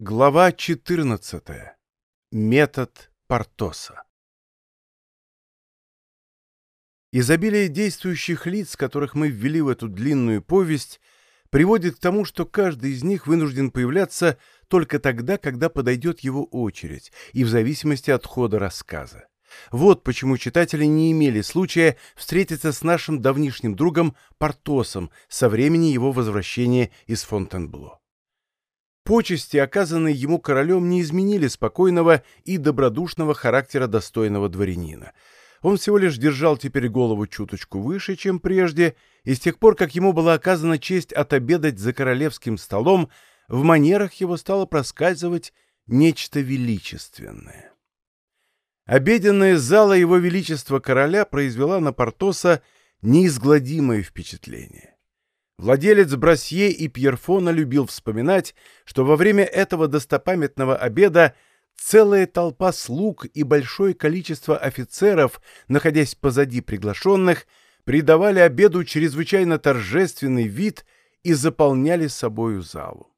Глава 14. Метод Портоса. Изобилие действующих лиц, которых мы ввели в эту длинную повесть, приводит к тому, что каждый из них вынужден появляться только тогда, когда подойдет его очередь, и в зависимости от хода рассказа. Вот почему читатели не имели случая встретиться с нашим давнишним другом Портосом со времени его возвращения из Фонтенбло. Почести, оказанные ему королем, не изменили спокойного и добродушного характера достойного дворянина. Он всего лишь держал теперь голову чуточку выше, чем прежде, и с тех пор, как ему была оказана честь отобедать за королевским столом, в манерах его стало проскальзывать нечто величественное. Обеденная зала его величества короля произвела на Портоса неизгладимое впечатление. Владелец Брасье и Пьерфона любил вспоминать, что во время этого достопамятного обеда целая толпа слуг и большое количество офицеров, находясь позади приглашенных, придавали обеду чрезвычайно торжественный вид и заполняли собою залу.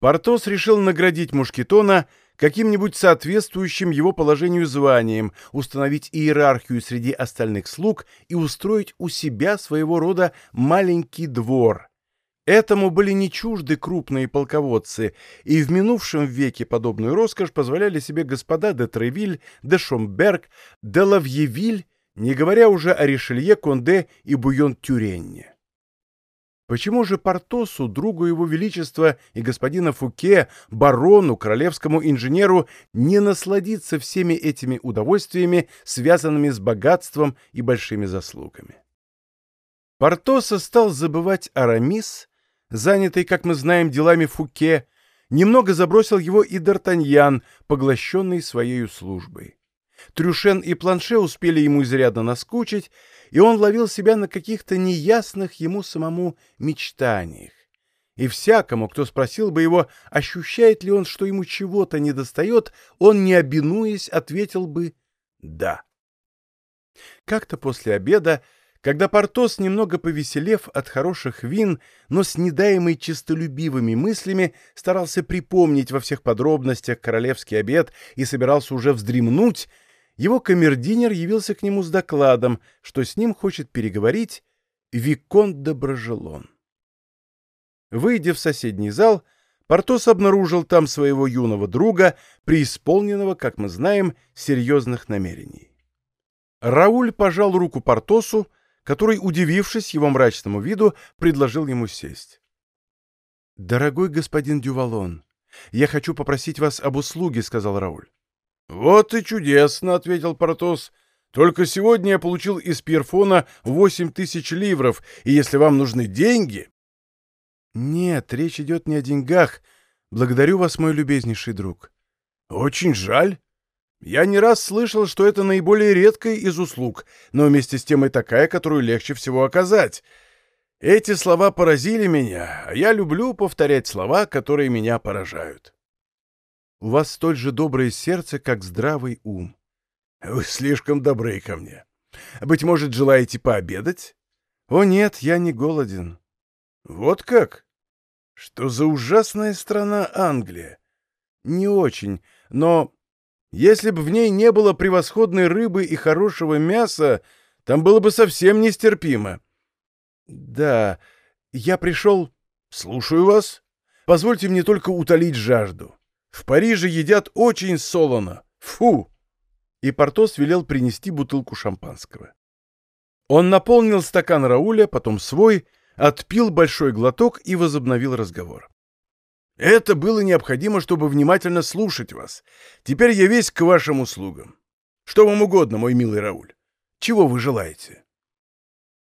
Портос решил наградить Мушкетона каким-нибудь соответствующим его положению званием, установить иерархию среди остальных слуг и устроить у себя своего рода маленький двор. Этому были не чужды крупные полководцы, и в минувшем веке подобную роскошь позволяли себе господа де Тревиль, де Шомберг, де Лавьевиль, не говоря уже о Ришелье, Конде и Буйон-Тюренне. Почему же Портосу, другу его величества и господина Фуке, барону, королевскому инженеру, не насладиться всеми этими удовольствиями, связанными с богатством и большими заслугами? Портоса стал забывать Арамис, занятый, как мы знаем, делами Фуке, немного забросил его и Д'Артаньян, поглощенный своей службой. Трюшен и Планше успели ему изрядно наскучить, и он ловил себя на каких-то неясных ему самому мечтаниях. И всякому, кто спросил бы его, ощущает ли он, что ему чего-то недостает, он, не обинуясь, ответил бы «да». Как-то после обеда, когда Портос, немного повеселев от хороших вин, но с недаемой честолюбивыми мыслями, старался припомнить во всех подробностях королевский обед и собирался уже вздремнуть, его камердинер явился к нему с докладом, что с ним хочет переговорить Виконт де Брожелон. Выйдя в соседний зал, Портос обнаружил там своего юного друга, преисполненного, как мы знаем, серьезных намерений. Рауль пожал руку Портосу, который, удивившись его мрачному виду, предложил ему сесть. «Дорогой господин Дювалон, я хочу попросить вас об услуге», — сказал Рауль. «Вот и чудесно», — ответил Портос. «Только сегодня я получил из Пьерфона восемь тысяч ливров, и если вам нужны деньги...» «Нет, речь идет не о деньгах. Благодарю вас, мой любезнейший друг». «Очень жаль. Я не раз слышал, что это наиболее редкая из услуг, но вместе с тем и такая, которую легче всего оказать. Эти слова поразили меня, а я люблю повторять слова, которые меня поражают». У вас столь же доброе сердце, как здравый ум. Вы слишком добры ко мне. Быть может, желаете пообедать? О нет, я не голоден. Вот как? Что за ужасная страна Англия? Не очень, но если бы в ней не было превосходной рыбы и хорошего мяса, там было бы совсем нестерпимо. Да, я пришел... Слушаю вас. Позвольте мне только утолить жажду. В Париже едят очень солоно. Фу!» И Портос велел принести бутылку шампанского. Он наполнил стакан Рауля, потом свой, отпил большой глоток и возобновил разговор. «Это было необходимо, чтобы внимательно слушать вас. Теперь я весь к вашим услугам. Что вам угодно, мой милый Рауль? Чего вы желаете?»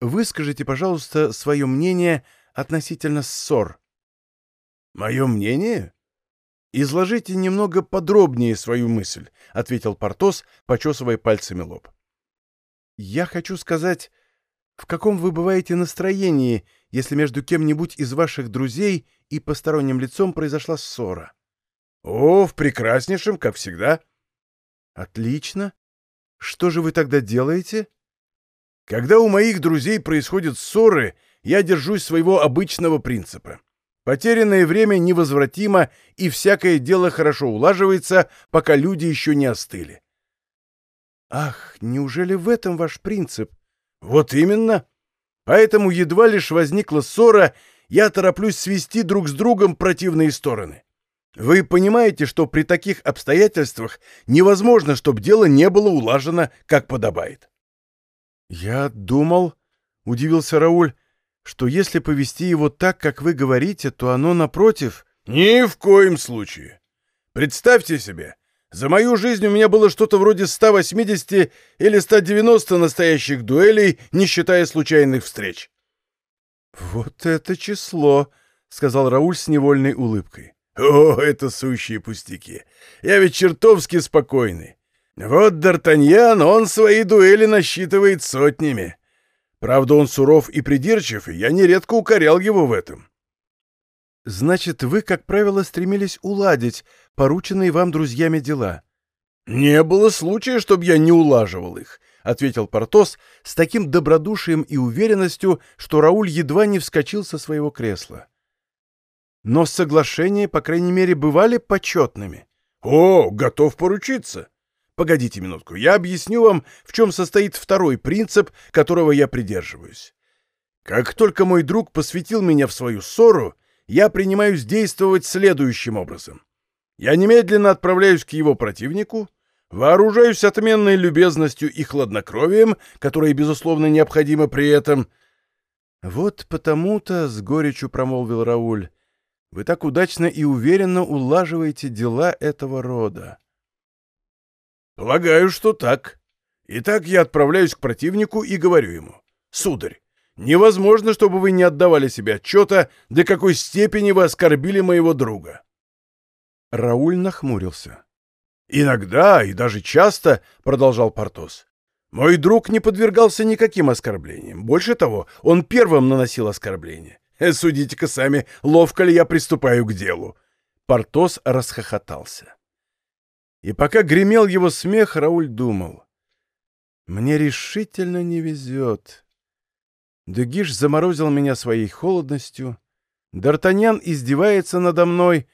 «Выскажите, пожалуйста, свое мнение относительно ссор». «Мое мнение?» «Изложите немного подробнее свою мысль», — ответил Портос, почесывая пальцами лоб. «Я хочу сказать, в каком вы бываете настроении, если между кем-нибудь из ваших друзей и посторонним лицом произошла ссора?» «О, в прекраснейшем, как всегда». «Отлично. Что же вы тогда делаете?» «Когда у моих друзей происходят ссоры, я держусь своего обычного принципа. Потерянное время невозвратимо, и всякое дело хорошо улаживается, пока люди еще не остыли. Ах, неужели в этом ваш принцип? Вот именно. Поэтому едва лишь возникла ссора, я тороплюсь свести друг с другом противные стороны. Вы понимаете, что при таких обстоятельствах невозможно, чтобы дело не было улажено, как подобает. Я думал, — удивился Рауль, — что если повести его так, как вы говорите, то оно напротив... Ни в коем случае. Представьте себе, за мою жизнь у меня было что-то вроде 180 или 190 настоящих дуэлей, не считая случайных встреч. «Вот это число!» — сказал Рауль с невольной улыбкой. «О, это сущие пустяки! Я ведь чертовски спокойный. Вот Д'Артаньян, он свои дуэли насчитывает сотнями. Правда, он суров и придирчив, и я нередко укорял его в этом. Значит, вы, как правило, стремились уладить порученные вам друзьями дела? Не было случая, чтобы я не улаживал их, ответил Портос с таким добродушием и уверенностью, что Рауль едва не вскочил со своего кресла. Но соглашения, по крайней мере, бывали почетными. О, готов поручиться. Погодите минутку, я объясню вам, в чем состоит второй принцип, которого я придерживаюсь. Как только мой друг посвятил меня в свою ссору, я принимаюсь действовать следующим образом. Я немедленно отправляюсь к его противнику, вооружаюсь отменной любезностью и хладнокровием, которые, безусловно, необходимы при этом. «Вот потому-то, — с горечью промолвил Рауль, — вы так удачно и уверенно улаживаете дела этого рода». «Полагаю, что так. Итак, я отправляюсь к противнику и говорю ему, «Сударь, невозможно, чтобы вы не отдавали себе отчета, до какой степени вы оскорбили моего друга». Рауль нахмурился. «Иногда, и даже часто, — продолжал Портос, — мой друг не подвергался никаким оскорблениям. Больше того, он первым наносил оскорбления. Э, судите-ка сами, ловко ли я приступаю к делу». Портос расхохотался. И пока гремел его смех, Рауль думал. «Мне решительно не везет. Дегиш заморозил меня своей холодностью. Д'Артаньян издевается надо мной,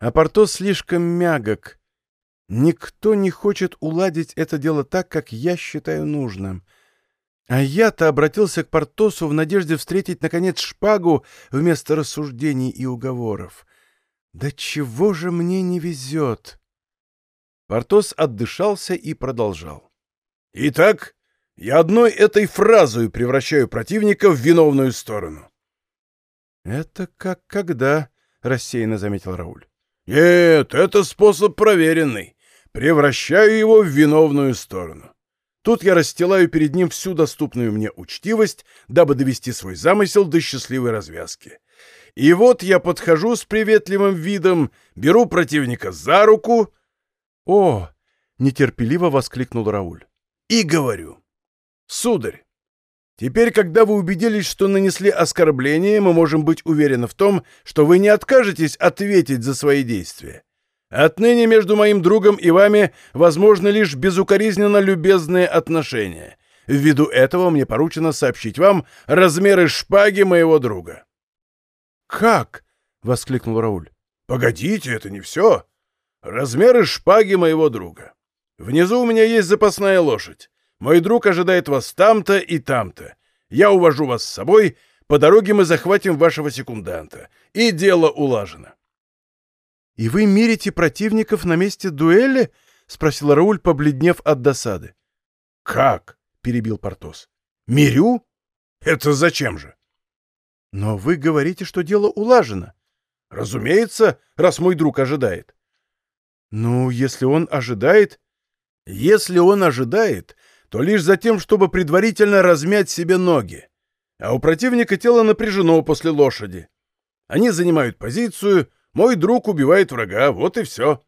а Портос слишком мягок. Никто не хочет уладить это дело так, как я считаю нужным. А я-то обратился к Портосу в надежде встретить, наконец, шпагу вместо рассуждений и уговоров. Да чего же мне не везет?» Портос отдышался и продолжал. «Итак, я одной этой фразой превращаю противника в виновную сторону». «Это как когда?» — рассеянно заметил Рауль. «Нет, это способ проверенный. Превращаю его в виновную сторону. Тут я расстилаю перед ним всю доступную мне учтивость, дабы довести свой замысел до счастливой развязки. И вот я подхожу с приветливым видом, беру противника за руку — «О!» — нетерпеливо воскликнул Рауль. «И говорю, сударь, теперь, когда вы убедились, что нанесли оскорбление, мы можем быть уверены в том, что вы не откажетесь ответить за свои действия. Отныне между моим другом и вами возможно лишь безукоризненно любезные отношения. Ввиду этого мне поручено сообщить вам размеры шпаги моего друга». «Как?» — воскликнул Рауль. «Погодите, это не все. Размеры шпаги моего друга. Внизу у меня есть запасная лошадь. Мой друг ожидает вас там-то и там-то. Я увожу вас с собой. По дороге мы захватим вашего секунданта. И дело улажено. — И вы мирите противников на месте дуэли? — спросил Рауль, побледнев от досады. — Как? — перебил Портос. — Мирю? Это зачем же? — Но вы говорите, что дело улажено. — Разумеется, раз мой друг ожидает. — ну, если он ожидает... Если он ожидает, то лишь за тем, чтобы предварительно размять себе ноги. А у противника тело напряжено после лошади. Они занимают позицию, мой друг убивает врага, вот и все.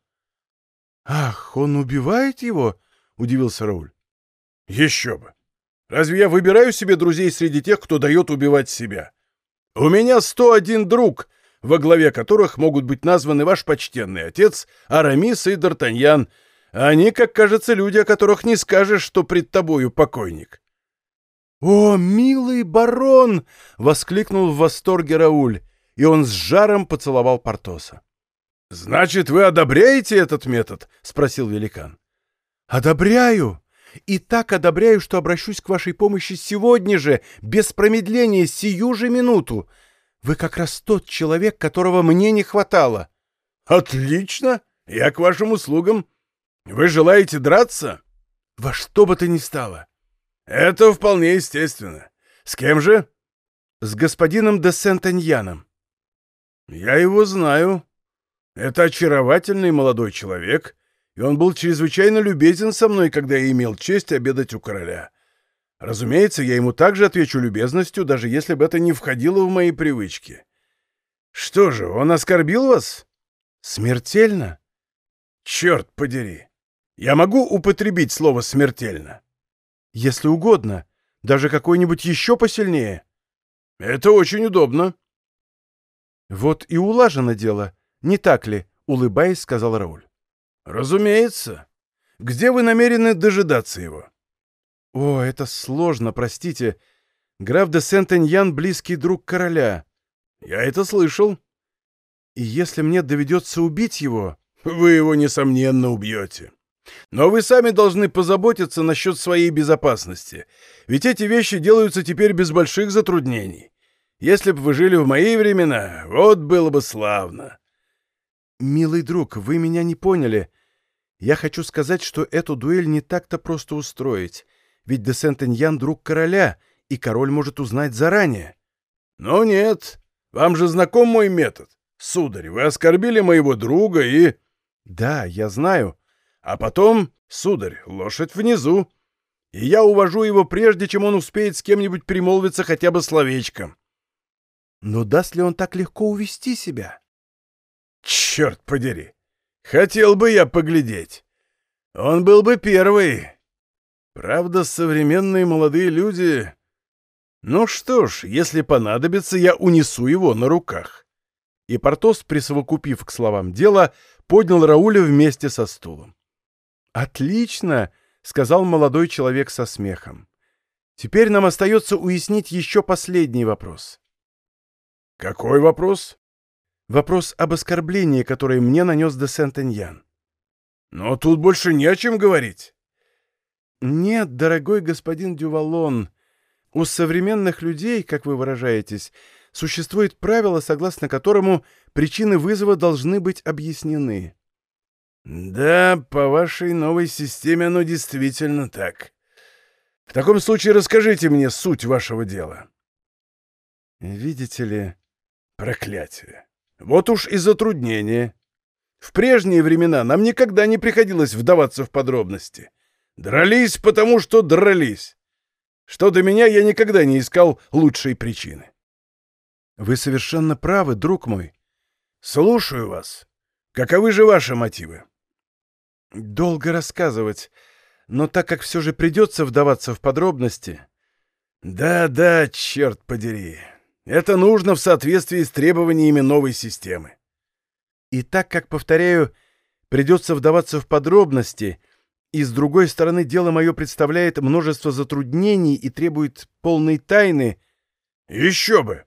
— Ах, он убивает его? — удивился Рауль. — Еще бы! Разве я выбираю себе друзей среди тех, кто дает убивать себя? У меня 101 друг, во главе которых могут быть названы ваш почтенный отец, Арамис и Д'Артаньян. Они, как кажется, люди, о которых не скажешь, что пред тобою покойник». «О, милый барон!» — воскликнул в восторге Рауль. и он с жаром поцеловал Портоса. «Значит, вы одобряете этот метод?» — спросил великан. «Одобряю! И так одобряю, что обращусь к вашей помощи сегодня же, без промедления, сию же минуту. Вы как раз тот человек, которого мне не хватало». «Отлично! Я к вашим услугам. Вы желаете драться?» «Во что бы то ни стало». «Это вполне естественно. С кем же?» «С господином де Сент-Аньяном». «Я его знаю. Это очаровательный молодой человек, и он был чрезвычайно любезен со мной, когда я имел честь обедать у короля. Разумеется, я ему также отвечу любезностью, даже если бы это не входило в мои привычки. Что же, он оскорбил вас? Смертельно? Черт подери! Я могу употребить слово «смертельно»? Если угодно. Даже какой-нибудь еще посильнее. Это очень удобно. Вот и улажено дело. Не так ли? Улыбаясь, сказал Рауль. Разумеется. Где вы намерены дожидаться его? О, это сложно, простите. Граф де Сент-Эньян — близкий друг короля. Я это слышал. И если мне доведется убить его... Вы его, несомненно, убьете. Но вы сами должны позаботиться насчет своей безопасности, ведь эти вещи делаются теперь без больших затруднений. Если бы вы жили в мои времена, вот было бы славно. Милый друг, вы меня не поняли. Я хочу сказать, что эту дуэль не так-то просто устроить, ведь де Сент-Эньян друг короля, и король может узнать заранее. Но нет, вам же знаком мой метод. Сударь, вы оскорбили моего друга и... Да, я знаю. А потом, сударь, лошадь внизу. И я увожу его прежде, чем он успеет с кем-нибудь примолвиться хотя бы словечком. Но даст ли он так легко увести себя? Черт подери! Хотел бы я поглядеть. Он был бы первый. Правда, современные молодые люди... Ну что ж, если понадобится, я унесу его на руках. И Портос, присовокупив к словам дела, поднял Рауля вместе со стулом. «Отлично!» — сказал молодой человек со смехом. «Теперь нам остается уяснить еще последний вопрос». «Какой вопрос?» «Вопрос об оскорблении, которое мне нанес де Сент-Эньян». «Но тут больше не о чем говорить». «Нет, дорогой господин Дювалон, у современных людей, как вы выражаетесь, существует правило, согласно которому причины вызова должны быть объяснены. «Да, по вашей новой системе оно действительно так. В таком случае расскажите мне суть вашего дела». «Видите ли...» «Проклятие! Вот уж и затруднение. В прежние времена нам никогда не приходилось вдаваться в подробности. Дрались, потому что дрались. Что до меня, я никогда не искал лучшей причины». «Вы совершенно правы, друг мой». «Слушаю вас. Каковы же ваши мотивы?» Долго рассказывать, но так как все же придется вдаваться в подробности... Да-да, черт подери. Это нужно в соответствии с требованиями новой системы. И так как, повторяю, придется вдаваться в подробности, и с другой стороны дело мое представляет множество затруднений и требует полной тайны... Еще бы!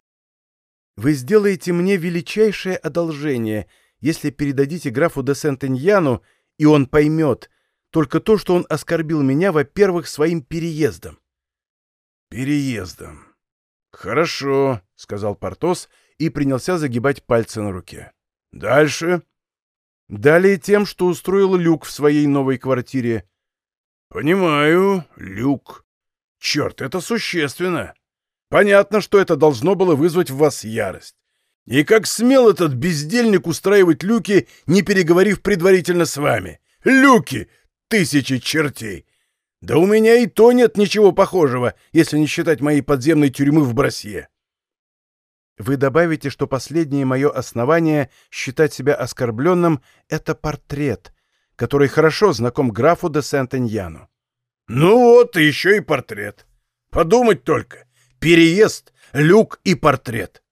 Вы сделаете мне величайшее одолжение, если передадите графу де Сент-Эньяну и он поймет только то, что он оскорбил меня, во-первых, своим переездом. «Переездом. Хорошо», — сказал Портос и принялся загибать пальцы на руке. «Дальше?» «Далее тем, что устроил Люк в своей новой квартире». «Понимаю, Люк. Черт, это существенно. Понятно, что это должно было вызвать в вас ярость. И как смел этот бездельник устраивать люки, не переговорив предварительно с вами? Люки! Тысячи чертей! Да у меня и то нет ничего похожего, если не считать моей подземной тюрьмы в Брасье. Вы добавите, что последнее мое основание считать себя оскорбленным — это портрет, который хорошо знаком графу де Сент-Эньяну. Ну вот, и еще и портрет. Подумать только. Переезд, люк и портрет.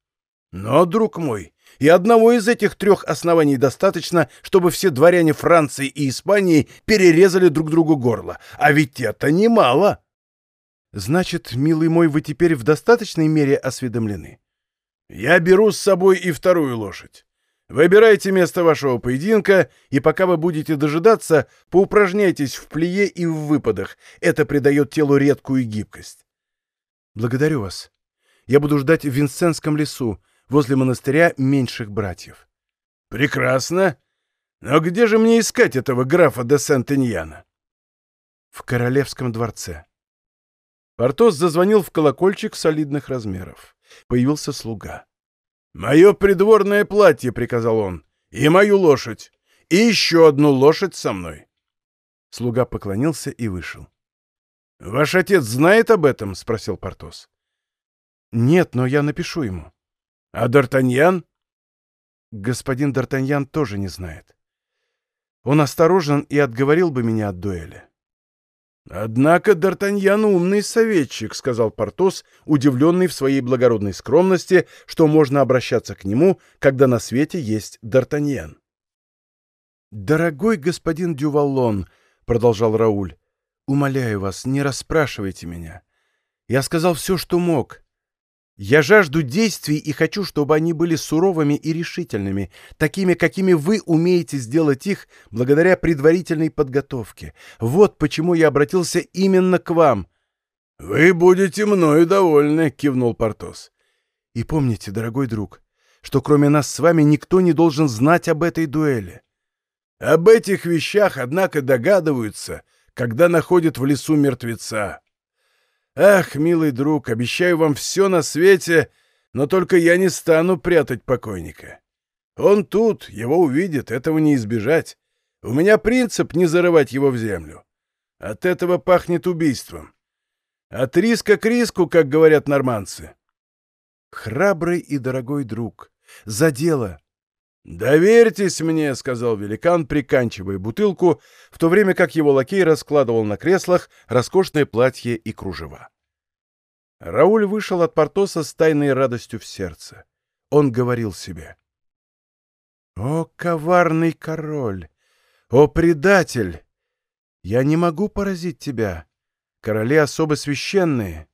Но, друг мой, и одного из этих трех оснований достаточно, чтобы все дворяне Франции и Испании перерезали друг другу горло. А ведь это немало. Значит, милый мой, вы теперь в достаточной мере осведомлены? Я беру с собой и вторую лошадь. Выбирайте место вашего поединка, и пока вы будете дожидаться, поупражняйтесь в плие и в выпадах. Это придает телу редкую гибкость. Благодарю вас. Я буду ждать в Винсентском лесу, возле монастыря меньших братьев. Прекрасно. Но где же мне искать этого графа де Сент-Иньяна? В королевском дворце. Портос зазвонил в колокольчик солидных размеров. Появился слуга. «Мое придворное платье», — приказал он, — «и мою лошадь, и еще одну лошадь со мной». Слуга поклонился и вышел. «Ваш отец знает об этом?» — спросил Портос. «Нет, но я напишу ему». «А Д'Артаньян?» «Господин Д'Артаньян тоже не знает. Он осторожен и отговорил бы меня от дуэли». «Однако Д'Артаньян умный советчик», — сказал Портос, удивленный в своей благородной скромности, что можно обращаться к нему, когда на свете есть Д'Артаньян. «Дорогой господин Дюваллон», — продолжал Рауль, — «умоляю вас, не расспрашивайте меня. Я сказал все, что мог. Я жажду действий и хочу, чтобы они были суровыми и решительными, такими, какими вы умеете сделать их благодаря предварительной подготовке. Вот почему я обратился именно к вам». «Вы будете мною довольны», — кивнул Портос. «И помните, дорогой друг, что кроме нас с вами никто не должен знать об этой дуэли. Об этих вещах, однако, догадываются, когда находят в лесу мертвеца. Ах, милый друг, обещаю вам все на свете, но только я не стану прятать покойника. Он тут, его увидит, этого не избежать. У меня принцип не зарывать его в землю. От этого пахнет убийством. От риска к риску, как говорят норманцы. Храбрый и дорогой друг, за дело. «Доверьтесь мне», — сказал великан, приканчивая бутылку, в то время как его лакей раскладывал на креслах роскошное платье и кружева. Рауль вышел от Портоса с тайной радостью в сердце. Он говорил себе. «О, коварный король! О, предатель! Я не могу поразить тебя. Короли особо священные.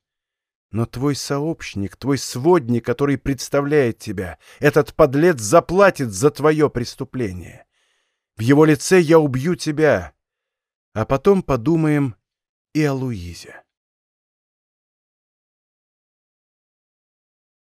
Но твой сообщник, твой сводник, который представляет тебя, этот подлец заплатит за твое преступление. В его лице я убью тебя. А потом подумаем и о Луизе.